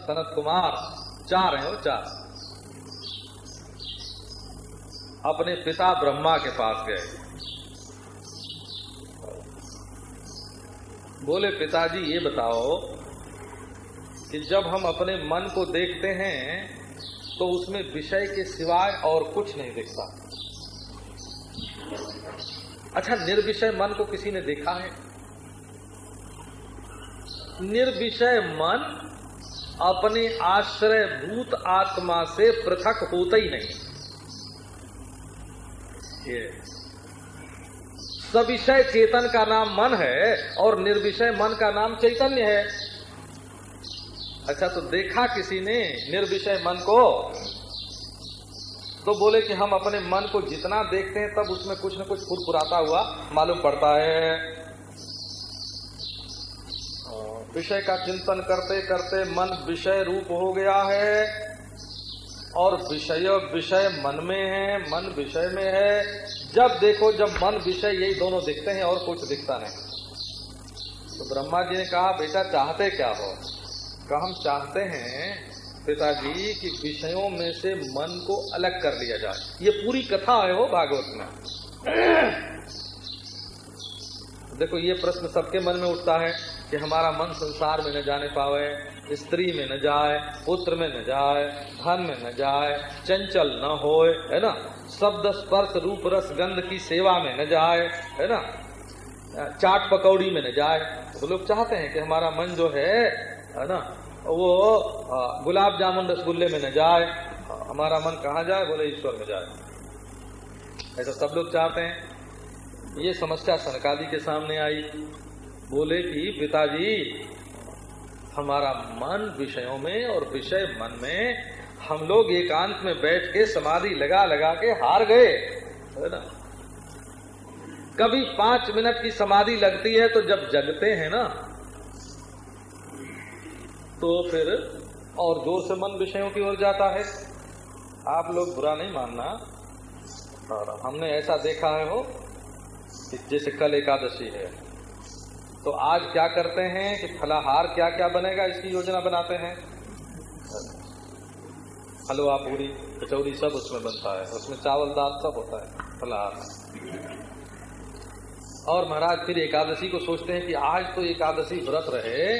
सनत कुमार चार हैं वो चार अपने पिता ब्रह्मा के पास गए। बोले, पिताजी, ये बताओ कि जब हम अपने मन को देखते हैं तो उसमें विषय के सिवाय और कुछ नहीं दिखता अच्छा निर्विषय मन को किसी ने देखा है? निर्विषय मन अपने आश्रय भूत आत्मा से पृथक होता ही नहीं। ये सविषय चेतन का नाम मन है और निर्विषय मन का नाम चैतन्य है। अच्छा तो देखा किसी ने निर्विषय मन को? तो बोले कि हम अपने मन को जितना देखते हैं, तब उसमें कुछ न कुछ फुरफुराता हुआ मालूम पड़ता है। विषय का चिंतन करते करते मन विषय रूप हो गया है। और विषय विषय मन में है, मन विषय में है। जब देखो, जब मन विषय, यही दोनों दिखते हैं और कुछ दिखता नहीं। तो ब्रह्मा जी ने कहा, बेटा, चाहते क्या हो? कहा हम चाहते हैं, पिताजी, कि विषयों में से मन को अलग कर लिया जाए। ये पूरी कथा है हो भागवत में। देखो, ये प्रश्न सबके मन में उठता है। कि हमारा मन संसार में न जाने पावे, स्त्री में न जाए, पुत्र में न जाए, धन में न जाए, चंचल न होए, है ना? शब्द स्पर्श रूप रस गंध की सेवा में न जाए, है ना? चाट पकौड़ी में न जाए। तो लोग चाहते हैं कि हमारा मन जो है है ना, वो गुलाब जामुन रसगुल्ले में न जाए। हमारा मन कहाँ जाए? बोले, ईश्वर में जाए। ऐसा सब लोग चाहते हैं। ये समस्या सनकादि के सामने आई। बोले कि, पिताजी, हमारा मन विषयों में और विषय मन में हम लोग एकांत में बैठ के समाधि लगा लगा के हार गए। है ना? कभी पाँच मिनट की समाधि लगती है तो जब जगते हैं ना तो फिर और ज़ोर से मन विषयों की ओर जाता है। आप लोग बुरा नहीं मानना। और हमने ऐसा देखा है हो जैसे कल एकादशी है। तो आज क्या करते हैं कि फलाहार क्या क्या बनेगा, इसकी योजना बनाते हैं। हलवा, पूरी कचौरी सब उसमें बनता है। उसमें चावल, दाल सब होता है, फलाहार। और महाराज, फिर एकादशी को सोचते हैं कि आज तो एकादशी व्रत रहे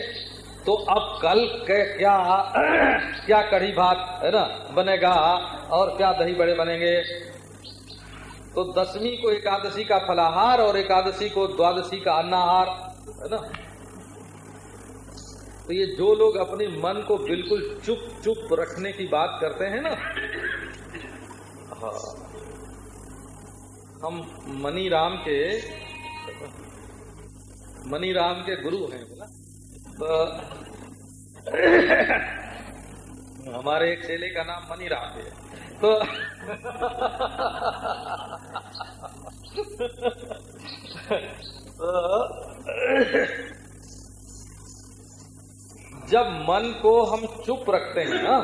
तो अब कल क्या क्या कढ़ी भात, है ना, बनेगा और क्या दही बड़े बनेंगे। तो दसवीं को एकादशी का फलाहार और एकादशी को द्वादशी का अन्नाहार। है ना? तो ये जो लोग अपने मन को बिल्कुल चुप चुप रखने की बात करते हैं ना हाँ। हम मनी राम के मनी राम के गुरु हैं तो हमारे एक चेले का नाम मनी राम है। तो जब मन को हम चुप रखते हैं ना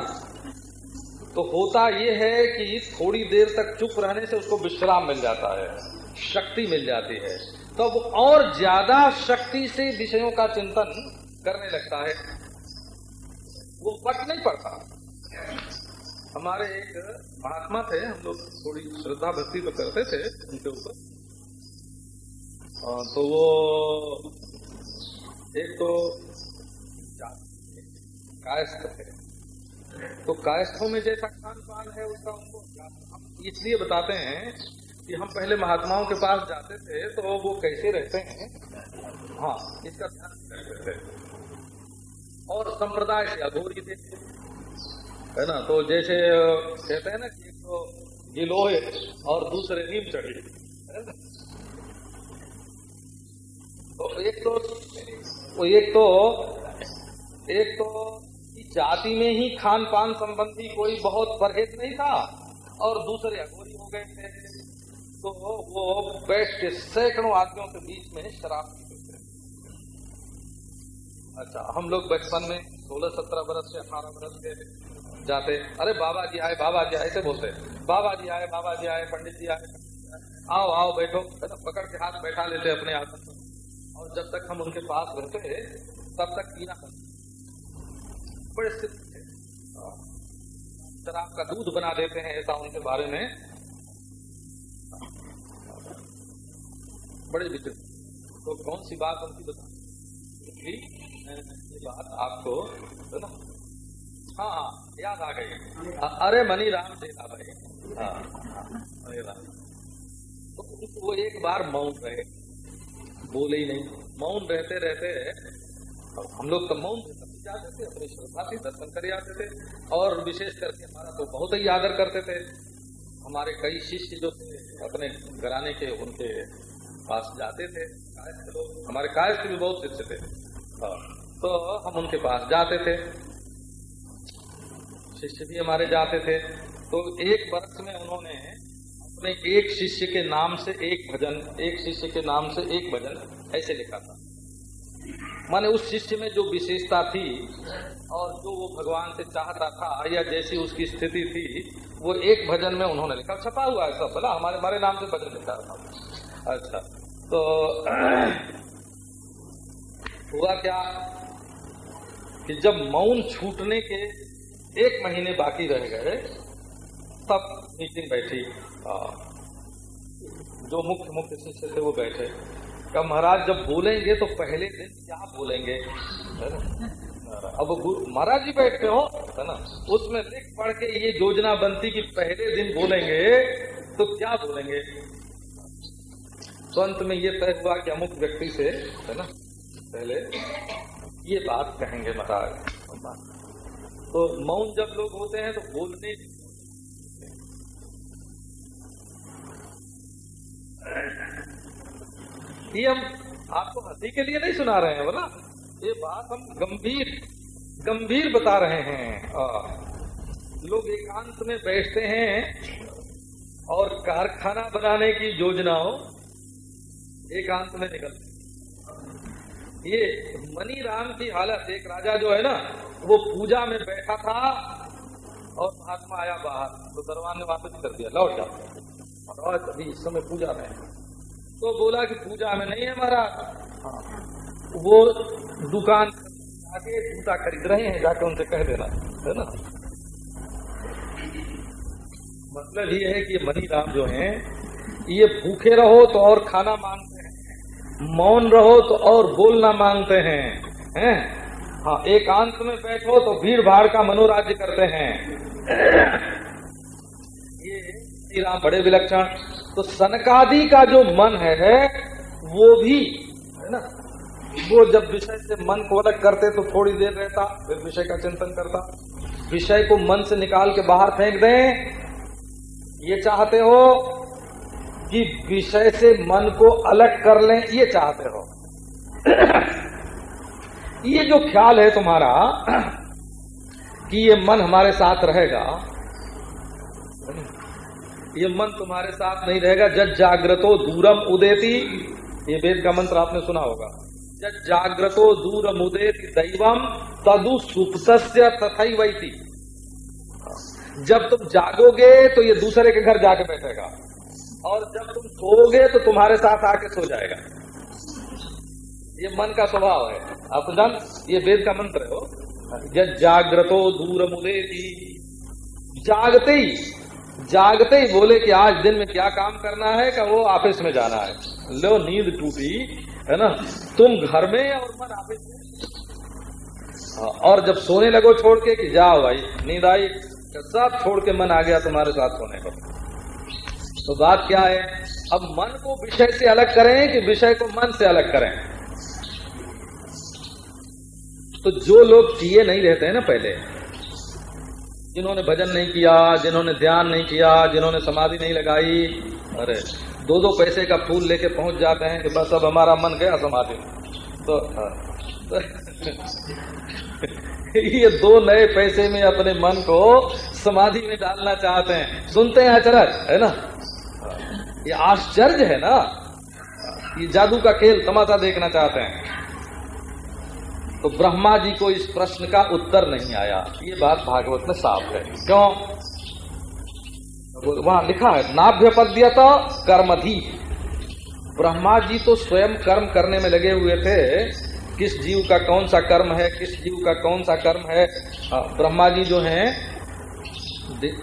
तो होता ये है कि थोड़ी देर तक चुप रहने से उसको विश्राम मिल जाता है, शक्ति मिल जाती है। तो वो और ज़्यादा शक्ति से विषयों का चिंतन करने लगता है। वो फट नहीं पड़ता। हमारे एक महात्मा थे, हम लोग थोड़ी श्रद्धा भक्ति तो करते थे उनके ऊपर। तो वो एक तो कायस्थ थे तो कायस्थों में जैसा खान पान है, उसका उनको हम इसलिए बताते हैं कि हम पहले महात्माओं के पास जाते थे तो वो कैसे रहते हैं? हाँ इसका ध्यान रखते थे। और संप्रदाय से अघोरी थे। है ना? तो जैसे कहते हैं ना कि एक तो गिलोय और दूसरे नीम चढ़ी। तो एक तो एक तो एक तो जाति में ही खान पान संबंधी कोई बहुत परहेज नहीं था और दूसरे अघोरी हो गए थे। तो वो बैठ के सैकड़ों आदमियों के बीच में शराब पीते थे। अच्छा हम लोग बचपन में सोलह सत्रह बरस से अठारह बरस के जाते। अरे बाबा जी आए बाबा जी आए, ऐसे बोलते। बाबा जी आए बाबा जी आए, पंडित जी आए। आओ आओ, बैठो। पकड़ के हाथ बैठा लेते अपने आसन और जब तक हम उनके पास रहते तब तक पीना बड़े सिद्ध शराब का दूध बना देते हैं, ऐसा उनके बारे में। बड़े विचित्र। तो कौन सी बात उनकी बता ये बात आपको, है ना? हाँ हाँ याद आ गई। अरे मनी राम देना भाई। हाँ मनी राम। तो वो एक बार मौन रहे। बोले ही नहीं। मौन रहते रहते हम लोग तो मौन जाते थे अपनी श्रद्धा से दर्शन कर जाते थे और विशेष करके हमारा तो बहुत ही आदर करते थे। हमारे कई शिष्य जो थे अपने घराने के उनके पास जाते थे। लोग हमारे कायस्थ भी बहुत शिष्य थे। हाँ, तो हम उनके पास जाते थे। शिष्य भी हमारे जाते थे। तो एक वर्ष में उन्होंने अपने एक शिष्य के नाम से एक भजन, एक शिष्य के नाम से एक भजन ऐसे लिखा था। माने उस शिष्य में जो विशेषता थी और जो वो भगवान से चाहता था या जैसी उसकी स्थिति थी, वो एक भजन में उन्होंने लिखा। छपा हुआ है सब, बोला, हमारे हमारे नाम से भजन लिखा था अच्छा तो हुआ क्या कि जब मौन छूटने के एक महीने बाकी रह गए, तब मीटिंग बैठी। जो मुख्य मुख्य शिष्य थे वो बैठे। का महाराज, जब बोलेंगे तो पहले दिन क्या बोलेंगे। है ना? अब महाराज जी बैठते हो, है ना? उसमें लिख पढ़ के ये योजना बनती कि पहले दिन बोलेंगे तो क्या बोलेंगे? तो अंत में ये तय हुआ कि अमुक व्यक्ति से, है ना, पहले ये बात कहेंगे महाराज। तो मौन जब लोग होते हैं तो बोलने ये हम आपको हँसी के लिए नहीं सुना रहे हैं बोला ये बात हम गंभीर गंभीर बता रहे हैं। लोग एकांत में बैठते हैं और कारखाना बनाने की योजनाओं एकांत में निकलते ये मनी राम की हालत, एक राजा जो है ना, वो पूजा में बैठा था और महात्मा आया बाहर तो दरबार ने वापस कर दिया, लौट जाओ और अभी इस समय पूजा में है। तो बोला कि पूजा में नहीं है महाराज। वो दुकान आके जूता खरीद रहे हैं जाके उनसे कह देना है ना? मतलब ये है कि मनी राम जो हैं ये भूखे रहो तो और खाना मांगते हैं मौन रहो तो और बोलना मांगते हैं हैं? हाँ एकांत में बैठो तो भीड़ भाड़ का मनोराज्य करते हैं। श्री राम बड़े विलक्षण। तो सनकादि का जो मन है, है वो भी है ना? वो जब विषय से मन को अलग करते तो थोड़ी देर रहता फिर विषय का चिंतन करता। विषय को मन से निकाल के बाहर फेंक दें। ये चाहते हो कि विषय से मन को अलग कर लें ये चाहते हो। ये जो ख्याल है तुम्हारा कि ये मन हमारे साथ रहेगा ये मन तुम्हारे साथ नहीं रहेगा। जज जागृतो दूरम उदेती। ये वेद का मंत्र आपने सुना होगा। जज जागृतो दूरम उदेती दैवम तदु सुप्त तथा वैती जब तुम जागोगे तो ये दूसरे के घर जाके बैठेगा। और जब तुम सोओगे तो तुम्हारे साथ आके सो जाएगा। ये मन का स्वभाव है। आप जान, ये वेद का मंत्र है वो। जज जागृतो दूर मुदेती जागते ही जागते ही बोले कि आज दिन में क्या काम करना है का वो ऑफ़िस में जाना है। लो नींद टूटी है ना? तुम घर में और मन ऑफ़िस में? हाँ, और जब सोने लगो छोड़ के कि जाओ भाई नींद आई सब छोड़ के मन आ गया तुम्हारे साथ सोने को। तो बात क्या है? अब मन को विषय से अलग करें कि विषय को मन से अलग करें? तो जो लोग किए नहीं रहते हैं ना पहले जिन्होंने भजन नहीं किया जिन्होंने ध्यान नहीं किया जिन्होंने समाधि नहीं लगाई अरे दो दो पैसे का फूल लेके पहुँच जाते हैं कि बस अब हमारा मन गया समाधि। तो, तो ये दो नए पैसे में अपने मन को समाधि में डालना चाहते हैं। सुनते हैं अचरज है ना? ये आश्चर्य है ना? ये जादू का खेल तमाशा देखना चाहते हैं। तो ब्रह्मा जी को इस प्रश्न का उत्तर नहीं आया। ये बात भागवत में साफ़ है। क्यों? वहाँ लिखा है नाभ्य पद्य तो कर्मधि। ब्रह्मा जी तो स्वयं कर्म करने में लगे हुए थे। किस जीव का कौन सा कर्म है किस जीव का कौन सा कर्म है? ब्रह्मा जी जो हैं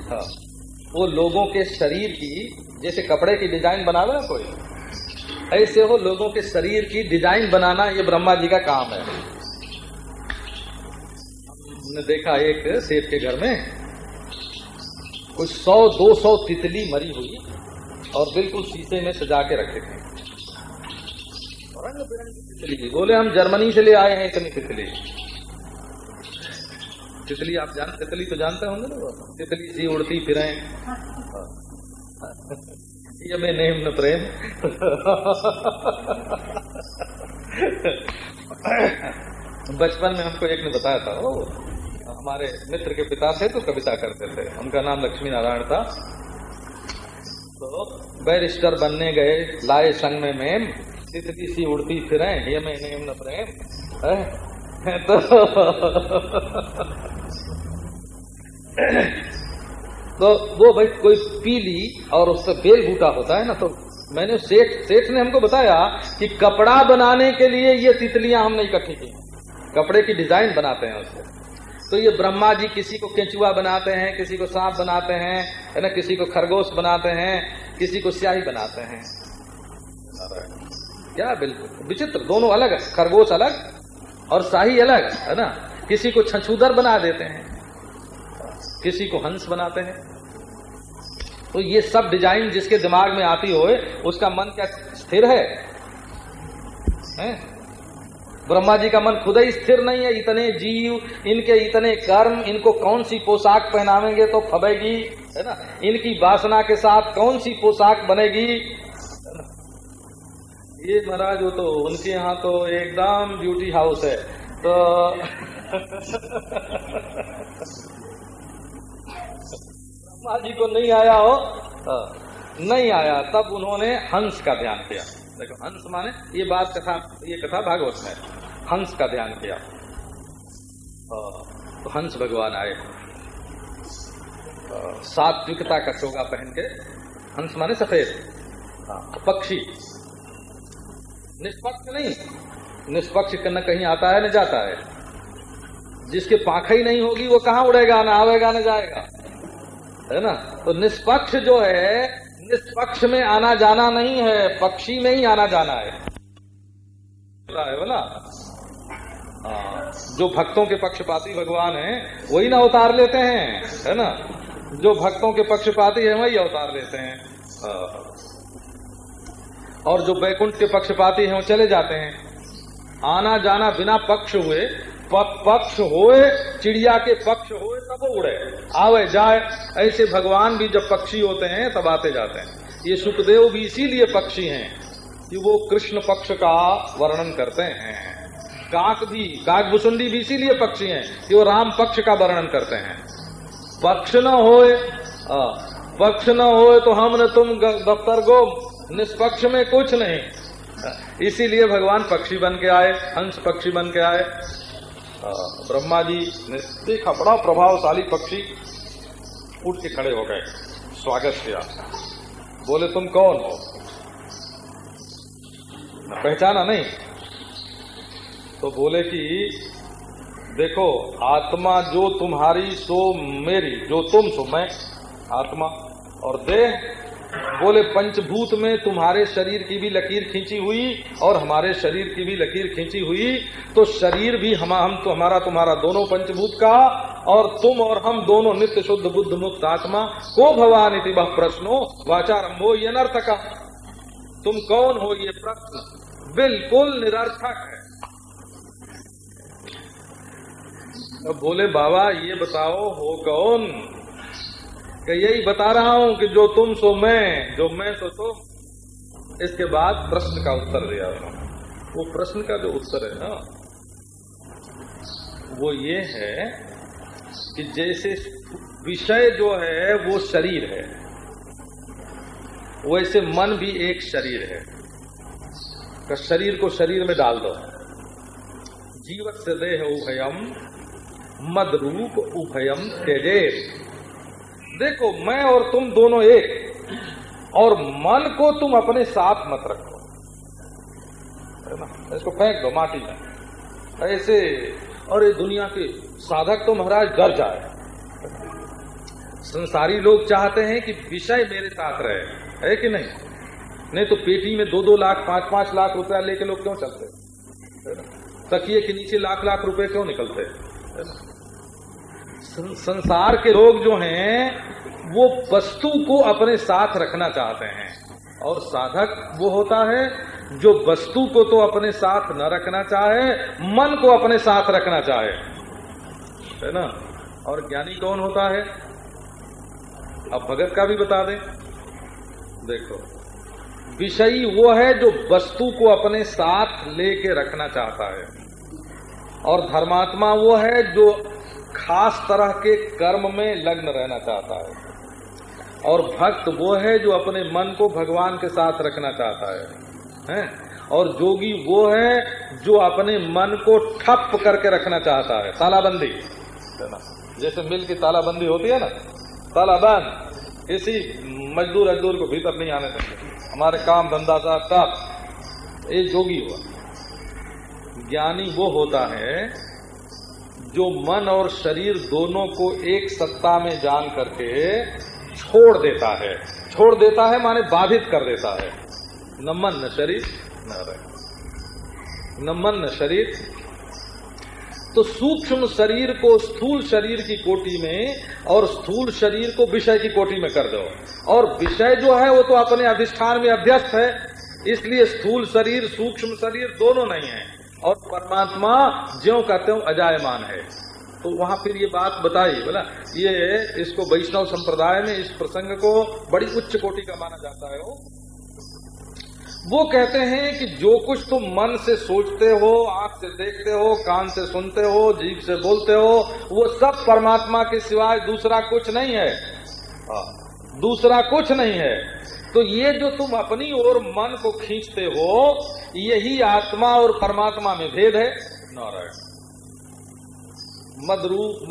हाँ, वो लोगों के शरीर की जैसे कपड़े की डिज़ाइन बना ना कोई? ऐसे हो लोगों के शरीर की डिज़ाइन बनाना ये ब्रह्मा जी का काम है। हमने देखा एक सेठ के घर में कुछ सौ, दो सौ तितली मरी हुई और बिल्कुल शीशे में सजा के रखे थे। रंग बिरंगी तितली बोले, हम जर्मनी से ले आए हैं इतनी तितली। तितली आप जान, तितली तो जानते होंगे ना तितली सी उड़ती फिरे। ये नेम न प्रेम। बचपन में हमको एक ने बताया था वो हमारे मित्र के पिता थे तो कविता करते थे। उनका नाम लक्ष्मी नारायण था। तो बैरिस्टर बनने गए, लाए संग में मेम तितली सी उड़ती फिरे ये मैं नेम न प्रेम तो तो वो भाई कोई पीली और उससे बेल बूटा होता है ना तो मैंने सेठ सेठ ने हमको बताया कि कपड़ा बनाने के लिए ये तितलियाँ हमने इकट्ठी की। कपड़े की डिज़ाइन बनाते हैं उससे तो ये ब्रह्मा जी किसी को केंचुआ बनाते हैं किसी को सांप बनाते हैं है ना किसी को खरगोश बनाते हैं किसी को स्याही बनाते हैं। क्या बिल्कुल? विचित्र दोनों अलग है। खरगोश अलग और शाही अलग है ना? किसी को छछूदर बना देते हैं किसी को हंस बनाते हैं। तो ये सब डिज़ाइन जिसके दिमाग में आती हो उसका मन क्या स्थिर है, है? ब्रह्मा जी का मन खुद ही स्थिर नहीं है इतने जीव इनके इतने कर्म इनको कौन सी पोशाक पहनावेंगे तो फबेगी? है ना? इनकी वासना के साथ कौन सी पोशाक बनेगी? ये महाराज वो तो उनके यहाँ तो एकदम ब्यूटी हाउस है। तो ब्रह्मा जी को नहीं आया हो हाँ, नहीं आया तब उन्होंने हंस का ध्यान किया देखो हंस माने ये बात कथा ये कथा भागवत में हंस का ध्यान किया। हाँ, तो हंस भगवान आए। हाँ, सात्विकता का चोगा पहन के हंस माने सफ़ेद। पक्षी। निष्पक्ष नहीं। निष्पक्ष न कहीं आता है न जाता है। जिसके पाखा ही नहीं होगी वो कहाँ उड़ेगा न आवेगा न जाएगा। है ना? तो निष्पक्ष जो है निष्पक्ष में आना जाना नहीं है पक्षी में ही आना जाना है। है हाँ, जो भक्तों के पक्षपाती भगवान है, वही ना उतार लेते हैं, है ना? जो भक्तों के पक्षपाती है, वही अवतार लेते हैं। हाँ। और जो बैकुंठ के पक्षपाती हैं, वो चले जाते हैं। आना जाना बिना पक्ष हुए पक्ष होए, चिड़िया के पक्ष होए तब उड़े। आवे, जाए। ऐसे भगवान भी जब पक्षी होते हैं, तब आते जाते हैं। ये सुखदेव भी इसीलिए पक्षी हैं कि वो कृष्ण पक्ष का वर्णन करते हैं। काक भी काक भुसुंडी भी इसीलिए पक्षी हैं कि वो राम पक्ष का वर्णन करते हैं। पक्ष न होए पक्ष न होए तो हम न तुम दफ्तर गो, निष्पक्ष में कुछ नहीं। इसीलिए भगवान पक्षी बन के आए, हंस पक्षी बन के आए। ब्रह्मा जी ने देखा, बड़ा प्रभावशाली पक्षी, उठ के खड़े हो गए, स्वागत किया। बोले, तुम कौन हो? पहचाना नहीं। तो बोले कि, देखो, आत्मा जो तुम्हारी, सो मेरी, जो तुम सो मैं, आत्मा और देह, बोले, पंचभूत में तुम्हारे शरीर की भी लकीर खींची हुई और हमारे शरीर की भी लकीर खींची हुई तो शरीर भी हम हम तो हमारा तुम्हारा दोनों पंचभूत का और तुम और हम दोनों नित्य शुद्ध बुद्ध मुक्त आत्मा, को भगवान इति वह प्रश्नो वाचारंभो ये नर्थ का तुम कौन हो ये प्रश्न? बिल्कुल निरर्थक है। अब बोले, बाबा, ये बताओ हो कौन? कि यही बता रहा हूँ कि जो तुम, सो मैं। जो मैं, सो तुम इसके बाद प्रश्न का उत्तर दिया वो प्रश्न का जो उत्तर है ना, वो ये है कि जैसे विषय जो है, वो शरीर है। वैसे मन भी एक शरीर है। शरीर को शरीर में डाल दो। जीवत से देह उभयम मद रूप उभयम तेजे देखो, मैं और तुम दोनों एक, और मन को तुम अपने साथ मत रखो। है ना, इसको फेंक दो, माटी में। ऐसे, और ये दुनिया के साधक तो महाराज डर जाए। संसारी लोग चाहते हैं कि विषय मेरे साथ रहे। है कि नहीं? नहीं तो पेटी में दो दो लाख पाँच पाँच लाख रुपया लेके लोग क्यों चलते? तकिए के नीचे लाख लाख रुपए क्यों निकलते? संसार के लोग जो हैं, वो वस्तु को अपने साथ रखना चाहते हैं। और साधक वो होता है जो वस्तु को तो अपने साथ न रखना चाहे, मन को अपने साथ रखना चाहे। है ना? और ज्ञानी कौन होता है? अब भगत का भी बता दें। देखो, विषयी वो है जो वस्तु को अपने साथ लेके रखना चाहता है। और धर्मात्मा वो है जो खास तरह के कर्म में लग्न रहना चाहता है। और भक्त वो है जो अपने मन को भगवान के साथ रखना चाहता है। हैं? और जोगी वो है जो अपने मन को ठप करके रखना चाहता है। तालाबंदी। जैसे मिल की तालाबंदी होती है ना? तालाबंद। इसी मजदूर अजदूर को भीतर नहीं आने देंगे हमारे काम धंधा सा सब ये जोगी हुआ। ज्ञानी वो होता है जो मन और शरीर दोनों को एक सत्ता में जान करके छोड़ देता है। छोड़ देता है माने बाधित कर देता है। न मन, न शरीर, न रहे न मन, न शरीर। तो सूक्ष्म शरीर को स्थूल शरीर की कोटि में और स्थूल शरीर को विषय की कोटि में कर दो। और विषय जो है वो तो अपने अधिष्ठान में अभ्यस्त है। इसलिए स्थूल शरीर, सूक्ष्म शरीर दोनों नहीं है। और परमात्मा ज्यो का त्यों अजायमान है। तो वहाँ फिर ये बात बताई बोला ये इसको वैष्णव संप्रदाय में इस प्रसंग को बड़ी उच्च कोटि का माना जाता है। वो वो कहते हैं कि जो कुछ तुम मन से सोचते हो आँख से देखते हो कान से सुनते हो जीभ से बोलते हो वो सब परमात्मा के सिवाय दूसरा कुछ नहीं है। हाँ, दूसरा कुछ नहीं है। तो ये जो तुम अपनी ओर मन को खींचते हो, यही आत्मा और परमात्मा में भेद है? नारायण। मदरूप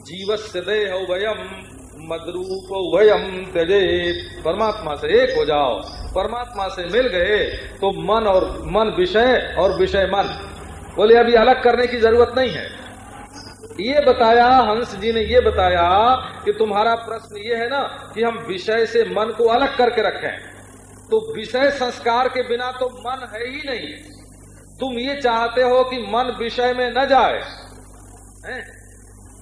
जीवस्य देह वयम मदरूप वयम त्यजे परमात्मा से एक हो जाओ। परमात्मा से मिल गए तो मन और, मन विषय और विषय मन। बोले, अभी अलग करने की ज़रूरत नहीं है। ये बताया, हंस जी ने ये बताया कि तुम्हारा प्रश्न ये है ना कि हम विषय से मन को अलग करके रखें। तो विषय संस्कार के बिना तो मन है ही नहीं। तुम ये चाहते हो कि मन विषय में न जाए, है?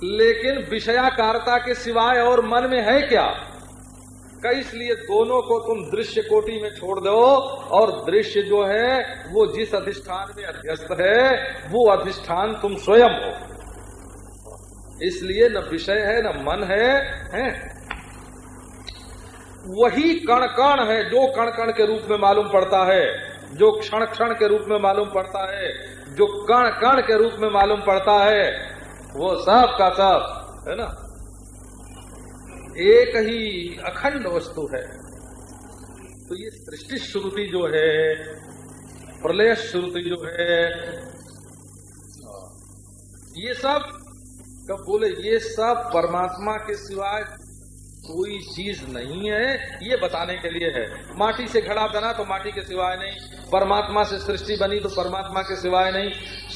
लेकिन विषयाकारता के सिवाय और मन में है क्या? इसलिए दोनों को तुम दृश्य कोटि में छोड़ दो और दृश्य जो है, वो जिस अधिष्ठान में अध्यस्त है, वो अधिष्ठान तुम स्वयं हो। इसलिए न विषय है न मन है, है? वही कण कण है जो कण कण के रूप में मालूम पड़ता है जो क्षण क्षण के रूप में मालूम पड़ता है जो कण कण के रूप में मालूम पड़ता है वो सब का सब है ना एक ही अखंड वस्तु है तो ये सृष्टि श्रुति जो है प्रलय श्रुति जो है ये सब कब बोले, ये सब परमात्मा के सिवाय कोई चीज़ नहीं है। ये बताने के लिए है। माटी से घड़ा बना तो माटी के सिवाय नहीं। परमात्मा से सृष्टि बनी तो परमात्मा के सिवाय नहीं।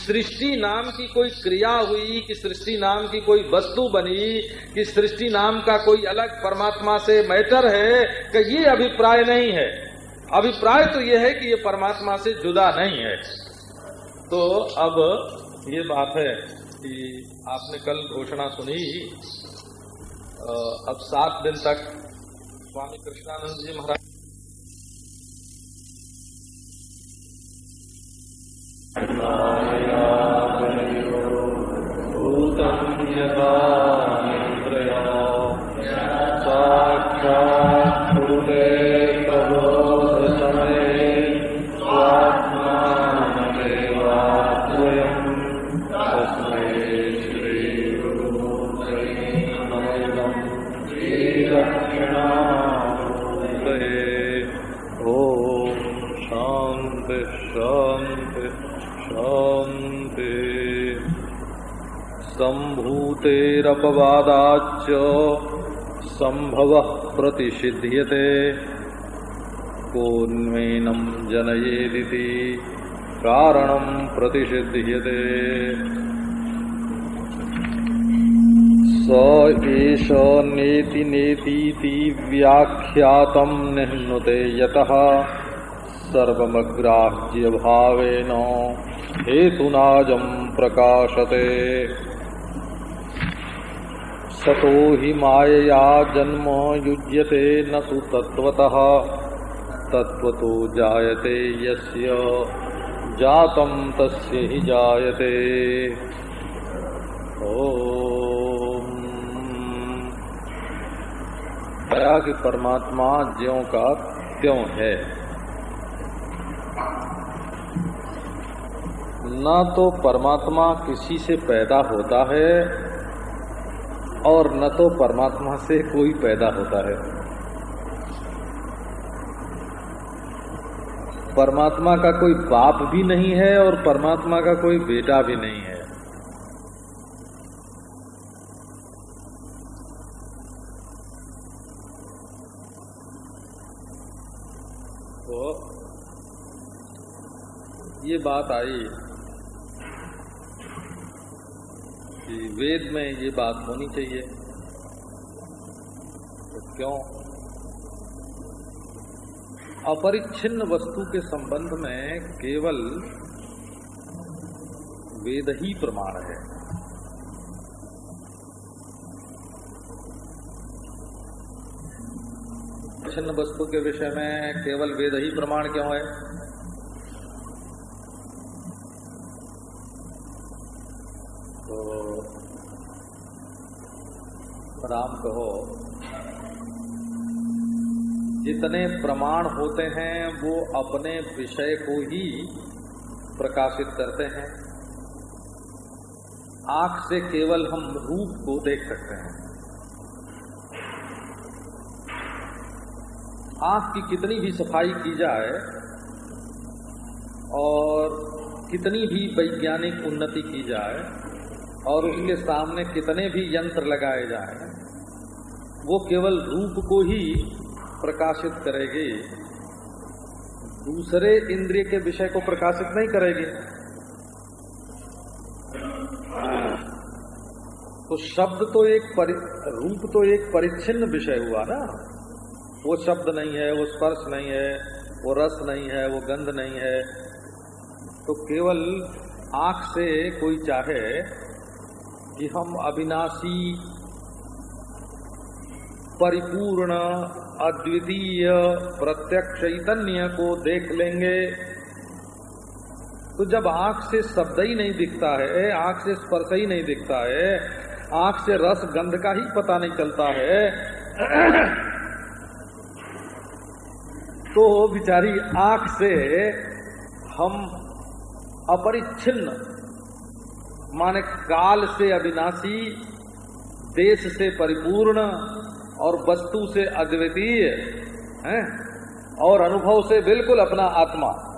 सृष्टि नाम की कोई क्रिया हुई कि सृष्टि नाम की कोई वस्तु बनी, कि सृष्टि नाम का कोई अलग परमात्मा से मैटर है, कि ये अभिप्राय नहीं है। अभिप्राय तो ये है कि ये परमात्मा से जुदा नहीं है। तो अब ये बात है। कि आपने कल घोषणा सुनी अब सात दिन तक स्वामी कृष्णानंद जी महाराज सम्भूतेरपवादाच्च सम्भवः प्रतिषिध्यते। कोन्मेनं जनयेदिति कारणं प्रतिषिध्यते। स नेति नेतीति व्याख्यातम् निह्नुते यतः सर्वमग्राह्य भावेन हेतुनाजम् प्रकाशते। सतो हि मायया जन्म युज्यते न तु तत्त्वतः। तत्त्वतो जायते यस्य तस्य हि जायते। दया कि परमात्मा ज्यों का त्यों है। न तो परमात्मा किसी से पैदा होता है और न तो परमात्मा से कोई पैदा होता है। परमात्मा का कोई बाप भी नहीं है और परमात्मा का कोई बेटा भी नहीं है। ये बात आई। कि वेद में ये बात होनी चाहिए। तो क्यों? अपरिच्छिन्न वस्तु के संबंध में केवल वेद ही प्रमाण है। छिन्न वस्तु के विषय में केवल वेद ही प्रमाण क्यों है राम कहो। जितने प्रमाण होते हैं, वो अपने विषय को ही प्रकाशित करते हैं। आँख से केवल हम रूप को देख सकते हैं। आँख की कितनी भी सफ़ाई की जाए और कितनी भी वैज्ञानिक उन्नति की जाए और उसके सामने कितने भी यंत्र लगाए जाए वो केवल रूप को ही प्रकाशित करेगी, दूसरे इंद्रिय के विषय को प्रकाशित नहीं करेगी। तो शब्द तो एक रूप तो एक परिच्छिन्न विषय हुआ ना। वो शब्द नहीं है, वो स्पर्श नहीं है, वो रस नहीं है, वो गंध नहीं है। तो केवल आँख से कोई चाहे कि हम अविनाशी परिपूर्ण अद्वितीय प्रत्यक्ष चैतन्य को देख लेंगे। तो जब आँख से शब्द ही नहीं दिखता है, आँख से स्पर्श ही नहीं दिखता है, आँख से रस गंध का ही पता नहीं चलता है तो बिचारी आँख से हम अपरिच्छिन्न, माने काल से अविनाशी, देश से परिपूर्ण और वस्तु से अद्वितीय, है? और अनुभव से बिल्कुल अपना आत्मा।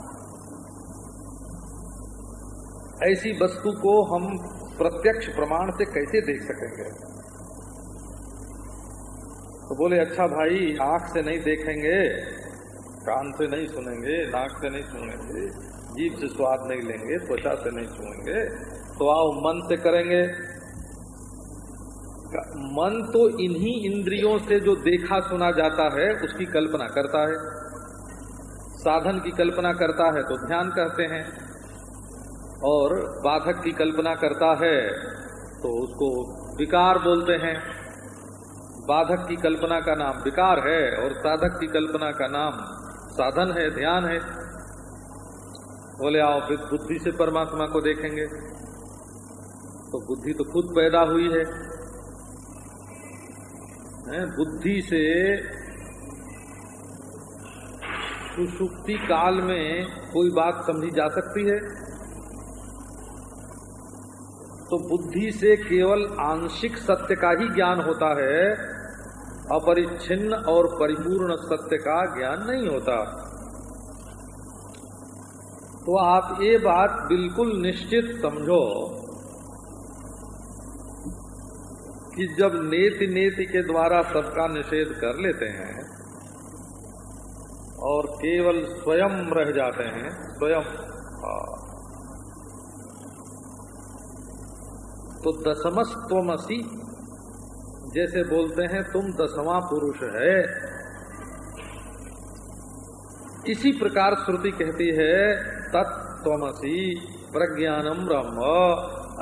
ऐसी वस्तु को हम प्रत्यक्ष प्रमाण से कैसे देख सकेंगे? तो बोले अच्छा भाई, आँख से नहीं देखेंगे, कान से नहीं सुनेंगे, नाक से नहीं सुनेंगे, जीभ से स्वाद नहीं लेंगे, त्वचा से नहीं सुनेंगे तो आओ मन से करेंगे मन तो इन्हीं इंद्रियों से जो देखा सुना जाता है, उसकी कल्पना करता है। साधन की कल्पना करता है तो ध्यान कहते हैं। और बाधक की कल्पना करता है तो उसको विकार बोलते हैं। बाधक की कल्पना का नाम विकार है और साधक की कल्पना का नाम साधन है, ध्यान है। बोले, आओ फिर बुद्धि से परमात्मा को देखेंगे। तो बुद्धि तो खुद पैदा हुई है। बुद्धि से सुषुप्ति काल में कोई बात समझी जा सकती है? तो बुद्धि से केवल आंशिक सत्य का ही ज्ञान होता है, अपरिच्छिन्न और परिपूर्ण सत्य का ज्ञान नहीं होता। तो आप ये बात बिल्कुल निश्चित समझो। कि जब नेति नेति के द्वारा सबका निषेध कर लेते हैं और केवल स्वयं रह जाते हैं, स्वयं तो दशमस्तमसी जैसे बोलते हैं, तुम दसवां पुरुष है। इसी प्रकार श्रुति कहती है तत्वसी प्रज्ञानम ब्रह्म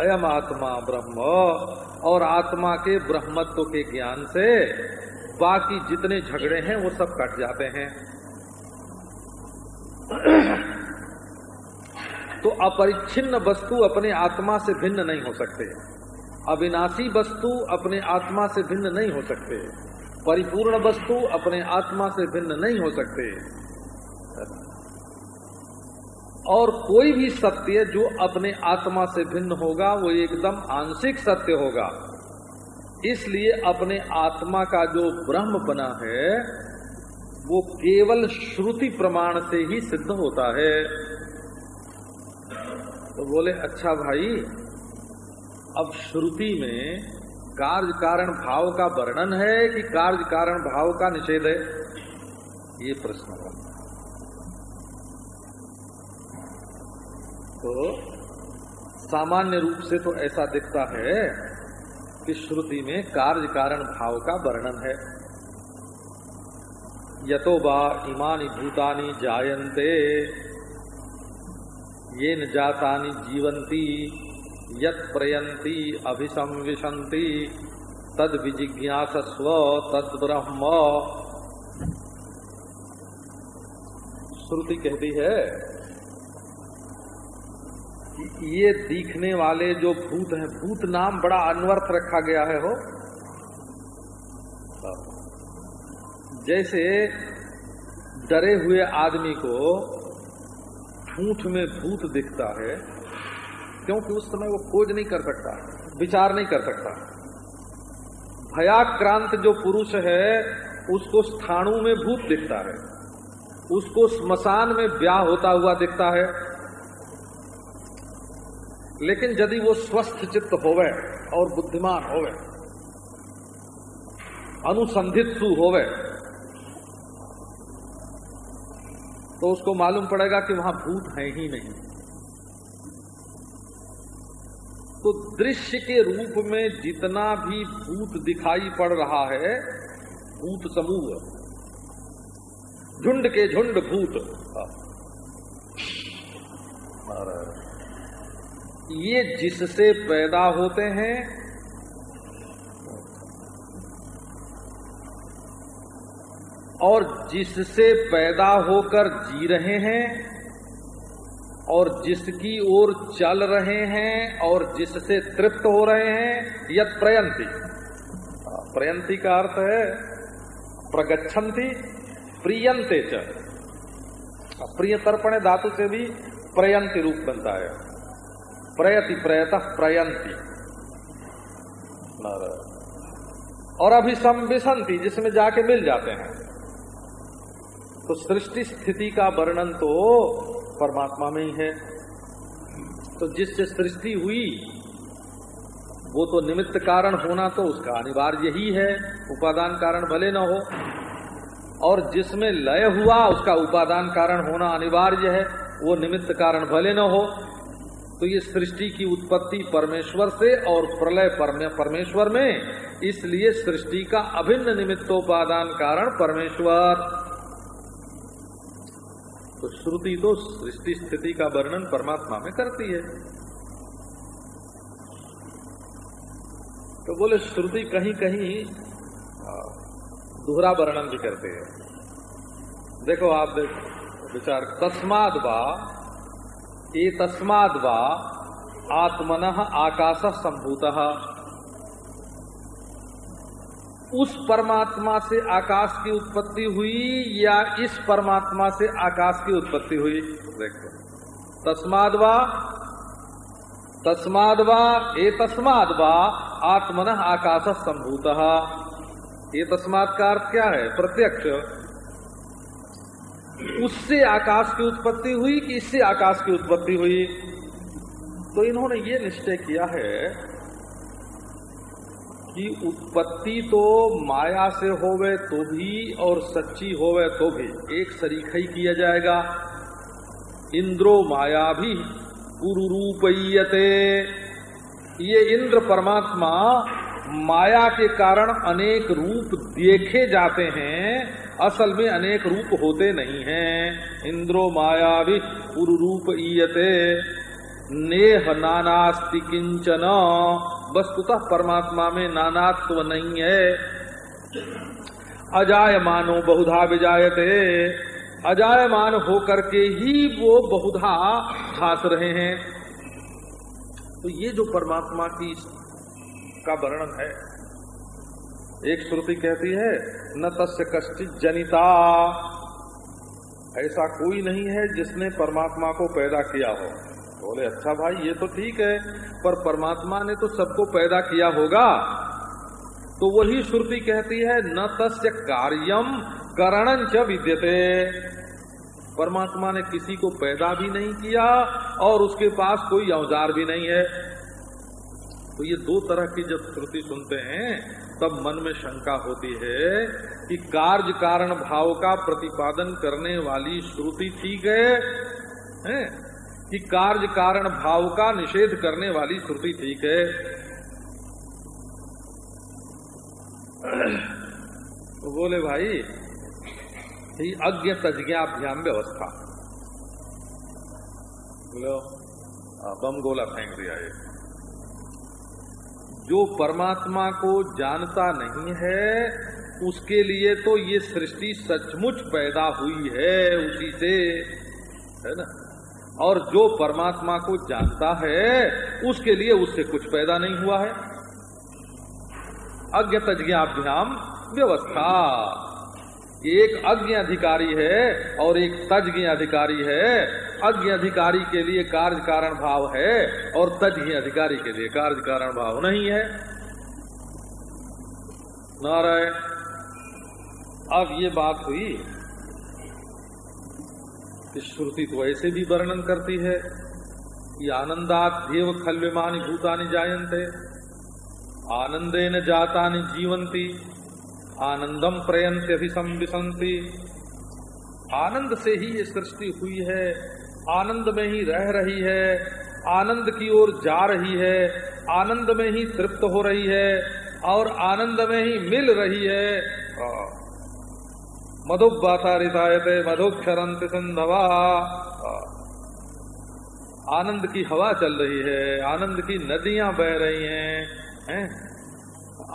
अयम आत्मा ब्रह्म। और आत्मा के ब्रह्मत्व के ज्ञान से बाकी जितने झगड़े हैं, वो सब कट जाते हैं। तो अपरिच्छिन्न वस्तु अपने आत्मा से भिन्न नहीं हो सकते। अविनाशी वस्तु अपने आत्मा से भिन्न नहीं हो सकते। परिपूर्ण वस्तु अपने आत्मा से भिन्न नहीं हो सकते। और कोई भी सत्य जो अपने आत्मा से भिन्न होगा, वो एकदम आंशिक सत्य होगा। इसलिए अपने आत्मा का जो ब्रह्म बना है, वो केवल श्रुति प्रमाण से ही सिद्ध होता है। तो बोले अच्छा भाई, अब श्रुति में कार्य कारण भाव का वर्णन है कि कार्य कारण भाव का निषेध है? ये प्रश्न होगा तो सामान्य रूप से तो ऐसा दिखता है कि श्रुति में कार्य कारण भाव का वर्णन है। यतो बा इमानी भूतानी जायन्ते ये न जातानी जीवंती यत प्रयंती अभिसंविशंति तद विजिज्ञासस्व, तद ब्रह्म। श्रुति कहती है ये दिखने वाले जो भूत हैं, भूत नाम बड़ा अनवर्थ रखा गया है, हो। जैसे डरे हुए आदमी को ठूठ में भूत दिखता है, क्योंकि उस समय वो खोज नहीं कर सकता, विचार नहीं कर सकता। भयाक्रांत जो पुरुष है, उसको स्थाणु में भूत दिखता है, उसको स्मशान में ब्याह होता हुआ दिखता है लेकिन यदि वो स्वस्थ चित्त होवे और बुद्धिमान होवे, अनुसंधित सु होवे तो उसको मालूम पड़ेगा कि वहाँ भूत है ही नहीं। तो दृश्य के रूप में जितना भी भूत दिखाई पड़ रहा है, भूत समूह, झुंड के झुंड भूत। ये जिससे पैदा होते हैं, और जिससे पैदा होकर जी रहे हैं, और जिसकी ओर चल रहे हैं, और जिससे तृप्त हो रहे हैं यद प्रयंती। प्रयंती का अर्थ है प्रगच्छन्ति प्रियंते च। प्रिय तर्पण धातु से भी प्रयंती रूप बनता है। प्रयति प्रयत प्रयंती और अभी संविशंति जिसमें जाके मिल जाते हैं। तो सृष्टि स्थिति का वर्णन तो परमात्मा में ही है। तो जिससे सृष्टि हुई, वो तो निमित्त कारण होना तो उसका अनिवार्य ही है। उपादान कारण भले न हो। और जिसमें लय हुआ, उसका उपादान कारण होना अनिवार्य है। वो निमित्त कारण भले न हो। तो ये सृष्टि की उत्पत्ति परमेश्वर से और प्रलय परमेश्वर में। इसलिए सृष्टि का अभिन्न निमित्तोपादान कारण परमेश्वर। तो श्रुति तो सृष्टि स्थिति का वर्णन परमात्मा में करती है। तो बोले, श्रुति कहीं कहीं दोहरा वर्णन भी करते हैं। देखो आप देखो, विचार, तस्माद बा ये तस्माद वा आत्मन आकाश संभूत। उस परमात्मा से आकाश की उत्पत्ति हुई या इस परमात्मा से आकाश की उत्पत्ति हुई? देखो। तस्माद वा तस्माद वा तस्माद आत्मन आकाश संभूत। ये तस्माद का अर्थ क्या है? प्रत्यक्ष। उससे आकाश की उत्पत्ति हुई कि इससे आकाश की उत्पत्ति हुई। तो इन्होंने ये निश्चय किया है कि उत्पत्ति तो माया से होवे तो भी और सच्ची होवे तो भी। एक सरीखा ही किया जाएगा। इंद्रो माया भी गुरु पुरुरूपयते ये इंद्र परमात्मा माया के कारण अनेक रूप देखे जाते हैं। असल में अनेक रूप होते नहीं हैं। इंद्रो माया भी पुरु रूप ईयते। नेह नानास्ति किंचन। वस्तुतः परमात्मा में नानात्व नहीं है। अजाय मानो बहुधा विजायते। अजायमान होकर के ही वो बहुधा भास रहे हैं। तो ये जो परमात्मा की का वर्णन है एक श्रुति कहती है, न तस्य कष्टित जनिता। ऐसा कोई नहीं है जिसने परमात्मा को पैदा किया हो। बोले अच्छा भाई, ये तो ठीक है, पर परमात्मा ने तो सबको पैदा किया होगा। तो वही श्रुति कहती है, न तस्य कार्यम करणं च विद्यते। परमात्मा ने किसी को पैदा भी नहीं किया और उसके पास कोई औज़ार भी नहीं है। तो ये दो तरह की जब श्रुति सुनते हैं तब मन में शंका होती है कि कार्य कारण भाव का प्रतिपादन करने वाली श्रुति ठीक है, है? कि कार्य कारण भाव का निषेध करने वाली श्रुति ठीक है? तो बोले भाई ही अज्ञ तज्ञाभ्याम व्यवस्था। बोलो बम गोला फेंक दिया ये। जो परमात्मा को जानता नहीं है, उसके लिए तो ये सृष्टि सचमुच पैदा हुई है उसी से, है ना? और जो परमात्मा को जानता है, उसके लिए उससे कुछ पैदा नहीं हुआ है। अज्ञ तज्ञाभ्याम व्यवस्था। एक अज्ञ अधिकारी है और एक तज्ञ अधिकारी है। अज्ञ अधिकारी के लिए कार्य कारण भाव है और तज्ञ अधिकारी के लिए कार्य कारण भाव नहीं है। नारायण, अब ये बात हुई कि श्रुति तो ऐसे भी वर्णन करती है कि आनंदात देव खलविमानी भूतानि जायन्ते आनंदेन जातानि जीवंती आनंदम प्रयंत अभिसंबिसंति आनंद से ही ये सृष्टि हुई है। आनंद में ही रह रही है, आनंद की ओर जा रही है, आनंद में ही तृप्त हो रही है और आनंद में ही मिल रही है मधुबातारितायते मधुक्षरंत सिंधवा आनंद की हवा चल रही है, आनंद की नदियाँ बह रही हैं, है?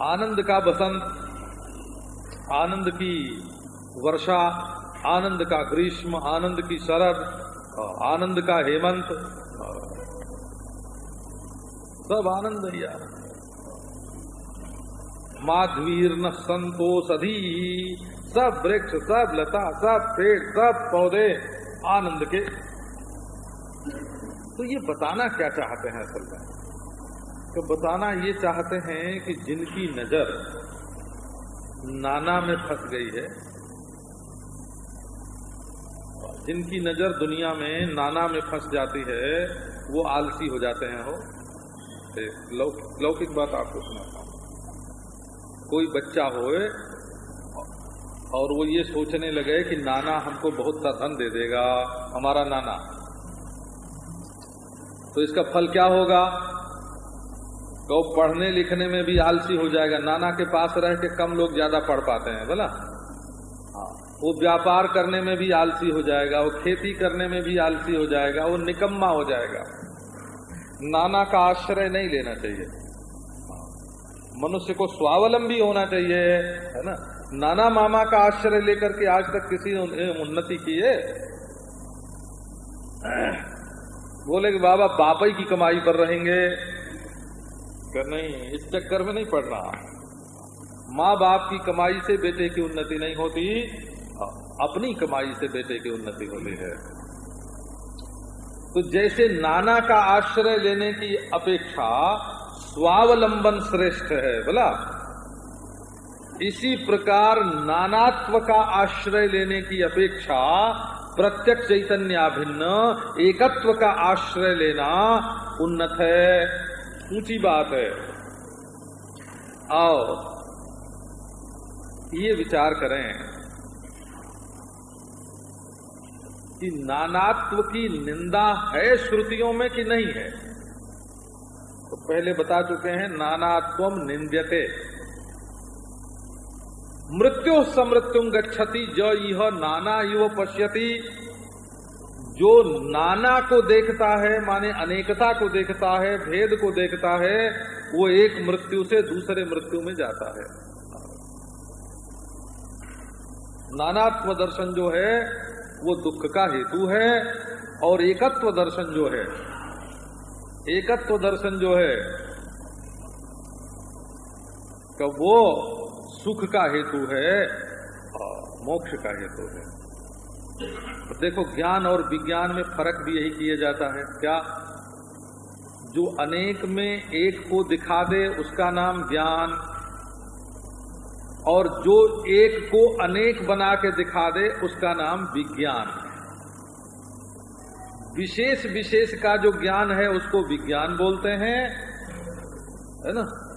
आनंद का बसंत, आनंद की वर्षा, आनंद का ग्रीष्म, आनंद की शरद आनंद का हेमंत। सब आनंद आ माधवीर न संतोष अधी सब वृक्ष, सब लता, सब पेड़, सब पौधे आनंद के। तो ये बताना क्या चाहते हैं असल में? तो बताना ये चाहते हैं कि जिनकी नज़र नाना में फंस गई है जिनकी नज़र दुनिया में नाना में फंस जाती है, वो आलसी हो जाते हैं हो लौकिक बात आपको सुनाता हूँ। कोई बच्चा होए और वो ये सोचने लगे कि नाना हमको बहुत सा धन दे देगा, हमारा नाना। तो इसका फल क्या होगा? तो पढ़ने लिखने में भी आलसी हो जाएगा। नाना के पास रह के कम लोग ज़्यादा पढ़ पाते हैं, बोला? वो व्यापार करने में भी आलसी हो जाएगा, वो खेती करने में भी आलसी हो जाएगा, वो निकम्मा हो जाएगा। नाना का आश्रय नहीं लेना चाहिए। मनुष्य को स्वावलंबी होना चाहिए, है ना? नाना मामा का आश्रय लेकर के आज तक किसी ने उन्नति की है? बोले कि बाबा, बापा की कमाई पर रहेंगे। कर नहीं, इस चक्कर में नहीं पड़ रहा माँ बाप की कमाई से बेटे की उन्नति नहीं होती। अपनी कमाई से बेटे की उन्नति होती है। तो जैसे नाना का आश्रय लेने की अपेक्षा स्वावलंबन श्रेष्ठ है, बोला। इसी प्रकार नानात्व का आश्रय लेने की अपेक्षा प्रत्यक्ष चैतन्याभिन्न एकत्व का आश्रय लेना उन्नत है, ऊँची बात है। आओ, ये विचार करें। कि नानात्व की निंदा है श्रुतियों में कि नहीं है? तो पहले बता चुके हैं नानात्व निंद्यते। मृत्यु समृत्यु गच्छति, ज यह नाना युव पश्यति। जो नाना को देखता है, माने अनेकता को देखता है, भेद को देखता है, वो एक मृत्यु से दूसरे मृत्यु में जाता है। नानात्व दर्शन जो है वो दुख का हेतु है और एकत्व दर्शन जो है, एकत्व दर्शन जो है तो वो सुख का हेतु है मोक्ष का हेतु है। तो देखो, ज्ञान और विज्ञान में फ़र्क भी यही किया जाता है। क्या? जो अनेक में एक को दिखा दे, उसका नाम ज्ञान और जो एक को अनेक बना के दिखा दे, उसका नाम विज्ञान विशेष विशेष का जो ज्ञान है, उसको विज्ञान बोलते हैं, है ना?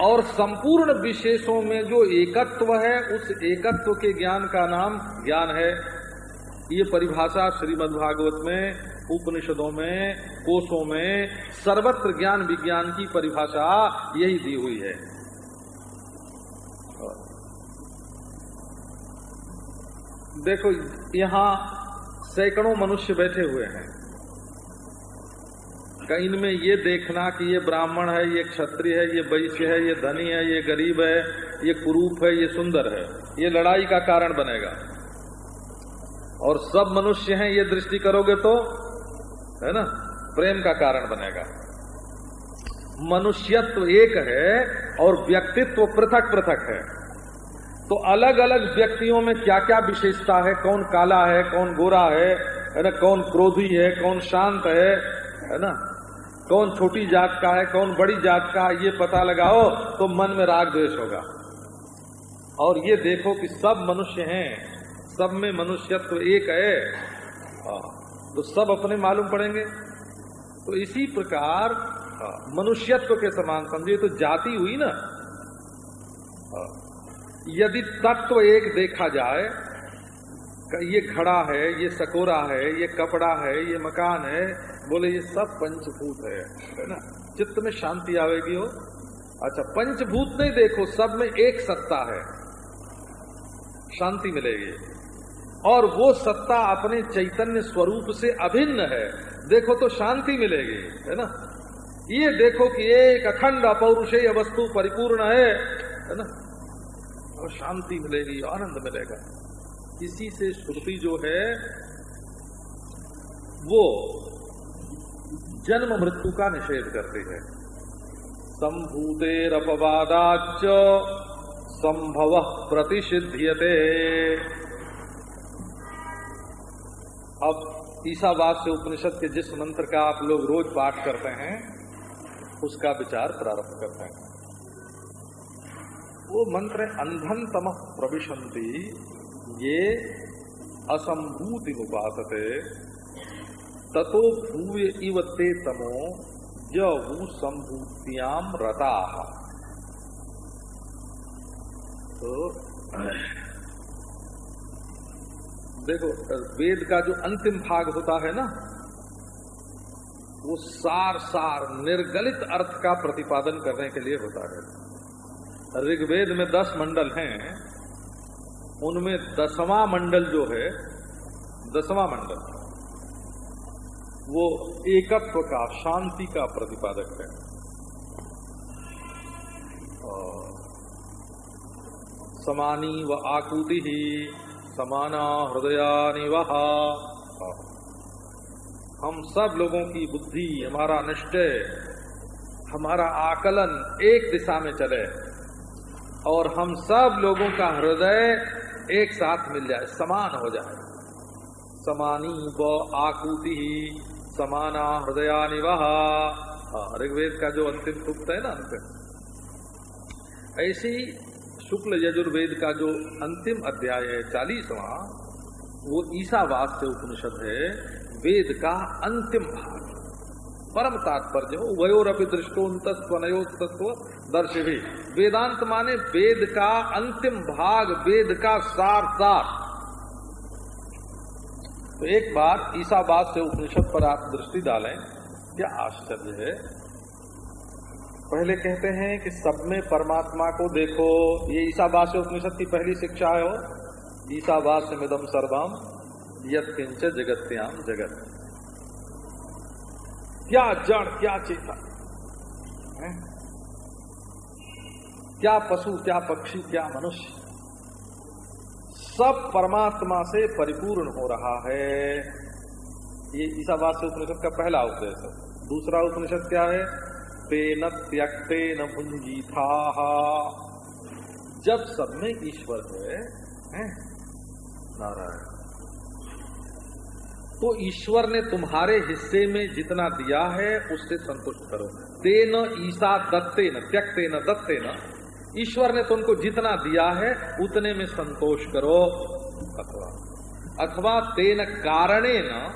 और संपूर्ण विशेषों में जो एकत्व है, उस एकत्व के ज्ञान का नाम ज्ञान है। ये परिभाषा श्रीमद् भागवत में, उपनिषदों में कोषों में, सर्वत्र ज्ञान विज्ञान की परिभाषा यही दी हुई है। देखो, यहाँ सैकड़ों मनुष्य बैठे हुए हैं। कहीं इनमें ये देखना कि ये ब्राह्मण है, ये क्षत्रिय है, ये वैश्य है, ये धनी है, ये गरीब है, ये कुरूप है, ये सुंदर है। ये लड़ाई का कारण बनेगा। और सब मनुष्य हैं, ये दृष्टि करोगे तो है ना, प्रेम का कारण बनेगा। मनुष्यत्व एक है और व्यक्तित्व पृथक पृथक है। तो अलग अलग व्यक्तियों में क्या क्या विशेषता है? कौन काला है कौन गोरा है है ना? कौन क्रोधी है कौन शांत है है ना? कौन छोटी जात का है कौन बड़ी जात का है ये पता लगाओ तो मन में राग द्वेष होगा। और ये देखो कि सब मनुष्य हैं सब में मनुष्यत्व एक है। हाँ, तो सब अपने मालूम पड़ेंगे। तो इसी प्रकार हाँ, मनुष्यत्व के समान समझिए तो जाति हुई ना? यदि तत्व एक देखा जाए ये घड़ा है, ये सकोरा है, ये कपड़ा है, ये मकान है, बोले ये सब पंचभूत है है ना? चित्त में शांति आवेगी हो अच्छा पंचभूत नहीं देखो, सब में एक सत्ता है। शांति मिलेगी। और वो सत्ता अपने चैतन्य स्वरूप से अभिन्न है। देखो तो शांति मिलेगी, है ना? ये देखो कि एक अखंड अपौरुषेय वस्तु परिपूर्ण है है ना? और शांति मिलेगी, आनंद मिलेगा। इसी से श्रुति जो है, वो जन्म मृत्यु का निषेध करती है। संभूतेरपवादाच संभव प्रतिषिध्यते। अब ईसावाद से उपनिषद के जिस मंत्र का आप लोग रोज पाठ करते हैं, उसका विचार प्रारंभ करते हैं। वो मंत्र अंधन तम प्रविशंति ये असंभूति उपासते ततो भूय इव ते तमो जू संभूतियाम रता। तो देखो, वेद का जो अंतिम भाग होता है ना, वो सार सार निर्गलित अर्थ का प्रतिपादन करने के लिए होता है। ऋग्वेद में दस मंडल हैं। उनमें दसवां मंडल जो है, दसवां मंडल, वो एकत्व का, शांति का प्रतिपादक है। समानी व आकृति ही, समाना हृदयानि वह। हम सब लोगों की बुद्धि, हमारा निश्चय, हमारा आकलन एक दिशा में चले। और हम सब लोगों का हृदय एक साथ मिल जाए समान हो जाए। समानी व आकुति समाना हृदया निवाह। हाँ, ऋग्वेद का जो अंतिम सूक्त है ना अंतिम ऐसी शुक्ल यजुर्वेद का जो अंतिम अध्याय है चालीसवा वो ईसावास से उपनिषद है वेद का अंतिम भाग। परम तात्पर्य हो वयोरपि दृष्टोन्तस्वनयोस्तत्व दर्श भी वेदांत माने वेद का अंतिम भाग, वेद का सार सार। तो एक बार ईसाबाद से उपनिषद पर आप दृष्टि डालें, क्या आश्चर्य है। पहले कहते हैं कि सब में परमात्मा को देखो। ये ईसाबाद से उपनिषद की पहली शिक्षा है हो से मिदम सर्वम यद किंच जगत्याम जगत। क्या जड़, क्या चेता है? क्या पशु क्या पक्षी क्या मनुष्य। सब परमात्मा से परिपूर्ण हो रहा है। ये ईसावास्य उपनिषद का पहला उपदेश है। दूसरा उपनिषद क्या है? तेन त्यक्ते न भुंजी था जब सब में ईश्वर है, है? नारायण। तो ईश्वर ने तुम्हारे हिस्से में जितना दिया है उससे संतुष्ट करो। तेन ईसा दत्ते न त्यक्ते न दत्ते न ईश्वर ने तुमको जितना दिया है, उतने में संतोष करो। अथवा। अथवा तेन कारणे न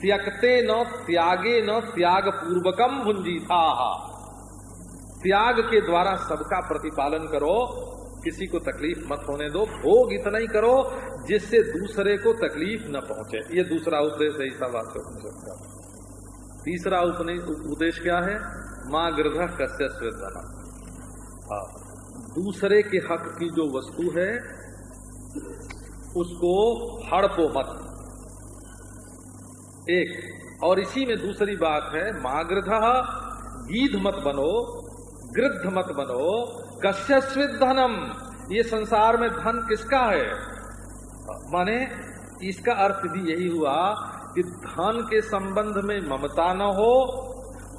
त्यकते न त्यागे न त्याग पूर्वकम भुंजी था त्याग के द्वारा सबका प्रतिपालन करो, किसी को तकलीफ़ मत होने दो, भोग इतना ही करो, जिससे दूसरे को तकलीफ़ न पहुँचे। ये दूसरा उपदेश है ईसा वाक्य उपनिषद तीसरा उपदेश क्या है? माँ गृह कस्य स्वेदना। हाँ दूसरे के हक की जो वस्तु है, उसको हड़पो मत। एक, और इसी में दूसरी बात है, मागृध गीध मत बनो, गृद्ध मत बनो कश्यस्वित धनम ये संसार में धन किसका है? माने, इसका अर्थ भी यही हुआ कि धन के संबंध में ममता न हो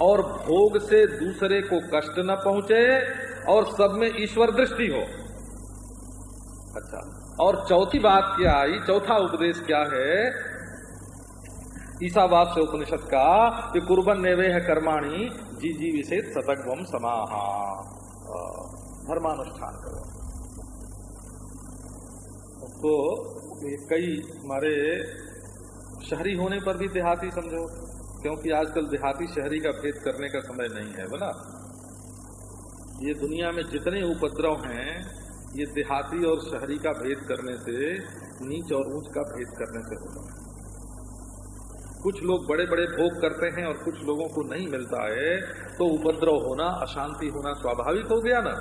और भोग से दूसरे को कष्ट न पहुँचे और सब में ईश्वर दृष्टि हो। अच्छा और चौथी बात क्या आई? चौथा उपदेश क्या है? ईसावास से उपनिषद का कि कुर्बन है कर्माणी जी जी विषेद सतगम समाहा। धर्मानुष्ठान करो। तो कई हमारे शहरी होने पर भी देहाती समझो, क्योंकि आजकल देहाती शहरी का भेद करने का समय नहीं है बोला ये दुनिया में जितने उपद्रव हैं, ये देहाती और शहरी का भेद करने से, नीच और ऊंच का भेद करने से होता है। कुछ लोग बड़े बड़े भोग करते हैं और कुछ लोगों को नहीं मिलता है तो उपद्रव होना, अशांति होना स्वाभाविक हो गया ना?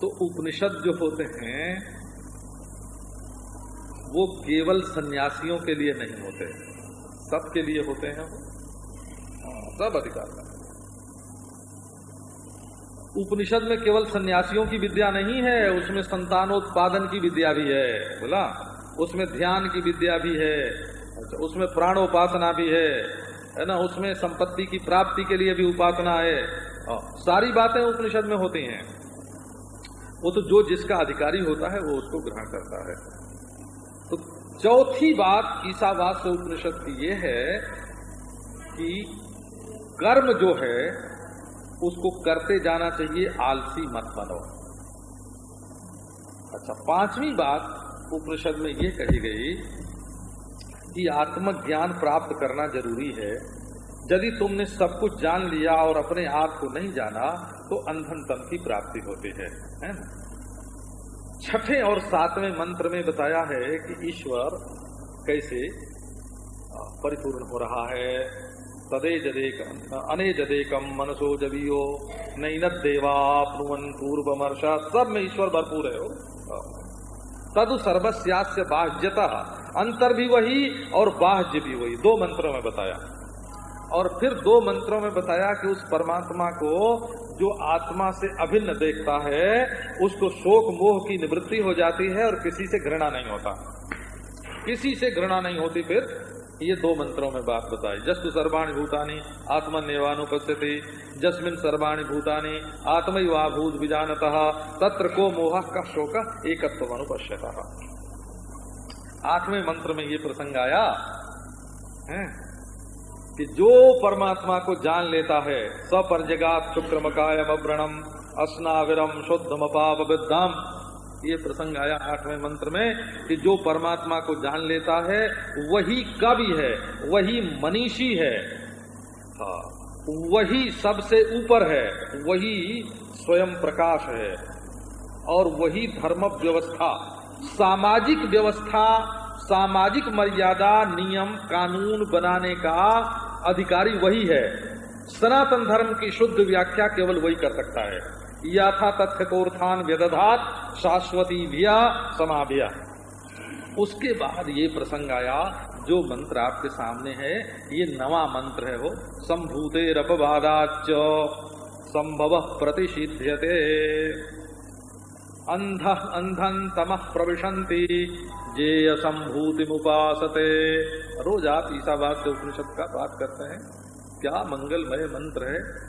तो उपनिषद जो होते हैं, वो केवल सन्यासियों के लिए नहीं होते। सबके लिए होते हैं सब अधिकार उपनिषद में केवल सन्यासियों की विद्या नहीं है, उसमें संतानोत्पादन की विद्या भी है। बोला? उसमें ध्यान की विद्या भी है अच्छा उसमें प्राणोपासना भी है है ना? उसमें संपत्ति की प्राप्ति के लिए भी उपासना है। सारी बातें उपनिषद में होती हैं। वो तो जो जिसका अधिकारी होता है, वो उसको ग्रहण करता है। तो चौथी बात ईसावास उपनिषद की ये है कि कर्म जो है उसको करते जाना चाहिए, आलसी मत बनो। अच्छा पांचवी बात उपनिषद में ये कही गई कि आत्मज्ञान प्राप्त करना ज़रूरी है। यदि तुमने सब कुछ जान लिया और अपने आप को नहीं जाना तो अंधन तम की प्राप्ति होती है है ना? छठे और सातवें मंत्र में बताया है कि ईश्वर कैसे परिपूर्ण हो रहा है तदे जदेकम अने जदेकम मनसो जबियो नैन देवापनुवन पूर्वमर्श सब में ईश्वर भरपूर है। तदु सर्वस्यास्य बाह्यता। अंतर भी वही और बाह्य भी वही। दो मंत्रों में बताया। और फिर दो मंत्रों में बताया कि उस परमात्मा को जो आत्मा से अभिन्न देखता है, उसको शोक मोह की निवृत्ति हो जाती है और किसी से घृणा नहीं होता। किसी से घृणा नहीं होती फिर ये दो मंत्रों में बात बताई। जस्तु सर्वाणी भूतानी आत्मन्यवानुपस्थिति जस्मिन सर्वाणी भूतानी आत्मयुवाभूत विजानत। तत्र को मोह का शोक एकत्व अनुपश्यत आठवें मंत्र में ये प्रसंग आया, है, कि जो परमात्मा को जान लेता है, सपर्जगात शुक्रमकाय व्रणम अस्नाविरम शुद्धम पाप विद्धाम ये प्रसंग आया आठवें मंत्र में कि जो परमात्मा को जान लेता है, वही कवि है, वही मनीषी है। हाँ वही सबसे ऊपर है, वही स्वयं प्रकाश है। और वही धर्म व्यवस्था, सामाजिक व्यवस्था, सामाजिक मर्यादा, नियम, कानून बनाने का अधिकारी वही है। सनातन धर्म की शुद्ध व्याख्या केवल वही कर सकता है। याथा तथ्य कोर्थान व्यदधात शाश्वती भिया समाभिया। उसके बाद ये प्रसंग आया, जो मंत्र आपके सामने है, ये नवा मंत्र है वो संभूते रपवादाच संभव प्रतिषिध्यते। अंध अंधन तम प्रविशंति जे संभूति मुपासते रोज आप ईसावाद से उपनिषद का बात करते हैं। क्या मंगलमय मंत्र है।